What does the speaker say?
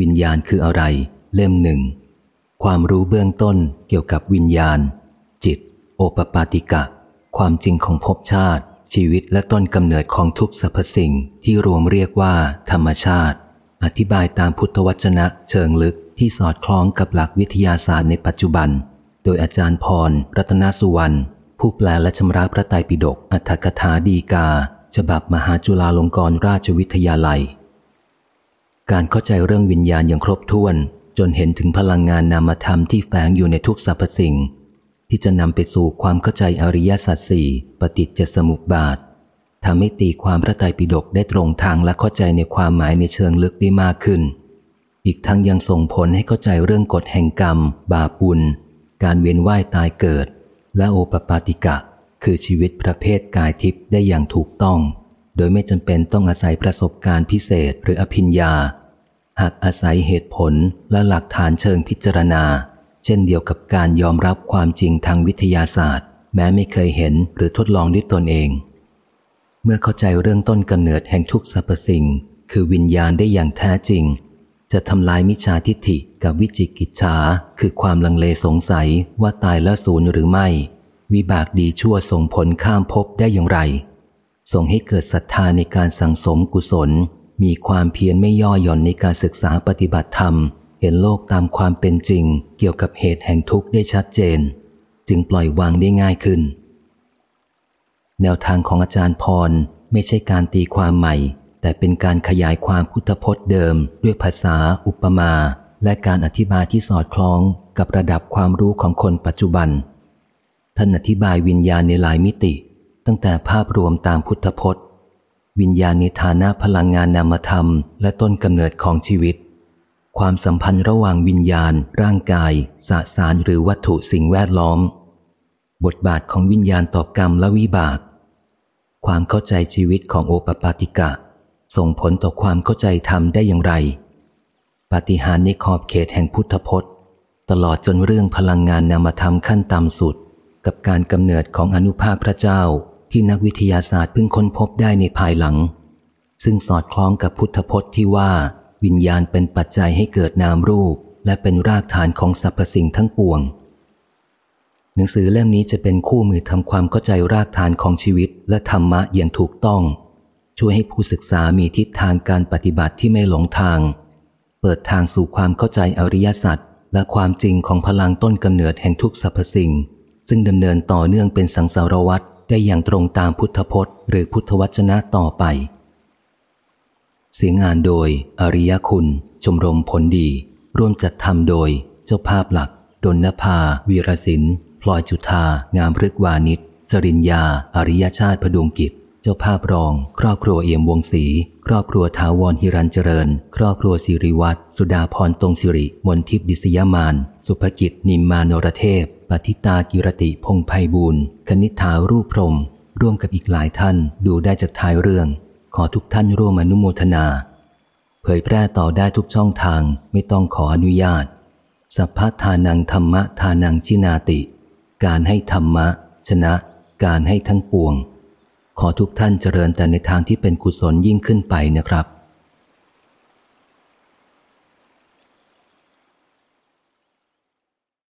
วิญญาณคืออะไร เล่มหนึ่ง ความรู้เบื้องต้นเกี่ยวกับวิญญาณ จิต โอปปาติกะ ความจริงของภพชาติ ชีวิตและต้นกำเนิดของทุกสรรพสิ่งที่รวมเรียกว่า ธรรมชาติ อธิบายตามพุทธวจนะเชิงลึกที่สอดคล้องกับหลักวิทยาศาสตร์ในปัจจุบัน โดยอาจารย์พร รัตนสุวรรณผู้แปลและชำระพระไตรปิฎกอัถกถาดีกา ฉบับมหาจุฬาลงกรณราชวิทยาลัย การเข้าใจเรื่องวิญญาณอย่างครบถ้วน จนเห็นถึงพลังงานนามธรรมที่แฝงอยู่ในทุกสรรพสิ่ง ที่จะนำไปสู่ความเข้าใจอริยสัจสี่ปฏิจจสมุปบาททำให้ตีความพระไตรปิฎกได้ตรงทางและเข้าใจในความหมายในเชิงลึกได้มากขึ้น อีกทั้งยังส่งผลให้เข้าใจเรื่องกฎแห่งกรรม บาปุลการเวียนว่ายตายเกิด และโอปปาติกะ คือชีวิตประเภทกายทิพย์ได้อย่างถูกต้อง โดยไม่จำเป็นต้องอาศัยประสบการณ์พิเศษหรืออภิญญา หากอาศัยเหตุผลและหลักฐานเชิงพิจารณา เช่นเดียวกับการยอมรับความจริงทางวิทยาศาสตร์ แม้ไม่เคยเห็นหรือทดลองด้วยตนเอง เมื่อเข้าใจเรื่องต้นกำเนิดแห่งทุกสรรพสิ่ง คือวิญญาณได้อย่างแท้จริง จะทำลายมิจฉาทิฏฐิกับวิจิกิจฉาคือความลังเลสงสัยว่าตายแล้วสูญหรือไม่ วิบากดีชั่วส่งผลข้ามภพได้อย่างไรส่งให้เกิดศรัทธาในการสั่งสมกุศล มีความเพียรไม่ย่อหย่อนในการศึกษาปฏิบัติธรรม เห็นโลกตามความเป็นจริง เกี่ยวกับเหตุแห่งทุกข์ได้ชัดเจน จึงปล่อยวางได้ง่ายขึ้น แนวทางของอาจารย์พรไม่ใช่การตีความใหม่ แต่เป็นการขยายความพุทธพจน์เดิม ด้วยภาษา อุปมา และการอธิบายที่สอดคล้องกับระดับความรู้ของคนปัจจุบัน ท่านอธิบายวิญญาณในหลายมิติ ตั้งแต่ภาพรวมตามพุทธพจน์ วิญญาณในฐานะพลังงานนามธรรม และต้นกำเนิดของชีวิต ความสัมพันธ์ระหว่างวิญญาณ ร่างกายสสารหรือวัตถุสิ่งแวดล้อม บทบาทของวิญญาณต่อกรรมและวิบาก ความเข้าใจชีวิตของโอปปาติกะ ส่งผลต่อความเข้าใจธรรมได้อย่างไร ปฏิหารในขอบเขตแห่งพุทธพจน์ ตลอดจนเรื่องพลังงานนามธรรมขั้นต่ำสุด กับการกำเนิดของอนุภาคพระเจ้า ที่นักวิทยาศาสตร์เพิ่งค้นพบได้ในภายหลัง ซึ่งสอดคล้องกับพุทธพจน์ที่ว่า วิญญาณเป็นปัจจัยให้เกิดนามรูป และเป็นรากฐานของสรรพสิ่งทั้งปวง หนังสือเล่มนี้จะเป็นคู่มือทำความเข้าใจรากฐานของชีวิต และธรรมะอย่างถูกต้อง ช่วยให้ผู้ศึกษามีทิศทางการปฏิบัติที่ไม่หลงทาง เปิดทางสู่ความเข้าใจอริยสัจและความจริงของพลังต้นกำเนิดแห่งทุกสรรพสิ่ง ซึ่งดำเนินต่อเนื่องเป็นสังสารวัตร ได้อย่างตรงตามพุทธพจน์ หรือพุทธวจนะต่อไป เสียงอ่านโดย อริยคุณ ชมรมผลดี ร่วมจัดทำโดย เจ้าภาพหลัก ดนนภา วีรศิลป์พลอยจุธางามพฤกวานิชสริญญา อริยชาติพดุงกิจ เจ้าภาพรอง ครอบครัวเอี่ยมวงศรีครอบครัวทาวรฮิรันเจริญ ครอบครัวสิริวัตรสุดาพรตรงสิริ มนทิพดิษยามาน สุภกิจ นิมมานรเทพปฏิตากิรติพงไพบูรณ์คณิษฐารูปพรม ร่วมกับอีกหลายท่านดูได้จากท้ายเรื่อง ขอทุกท่านร่วมอนุโมทนา เผยแพร่ต่อได้ทุกช่องทางไม่ต้องขออนุญาต สัพพทานังธรรมะทานังชินาติ การให้ธรรมะ ชนะ การให้ทั้งปวง ขอทุกท่านเจริญแต่ในทางที่เป็นกุศลยิ่งขึ้นไปนะครับ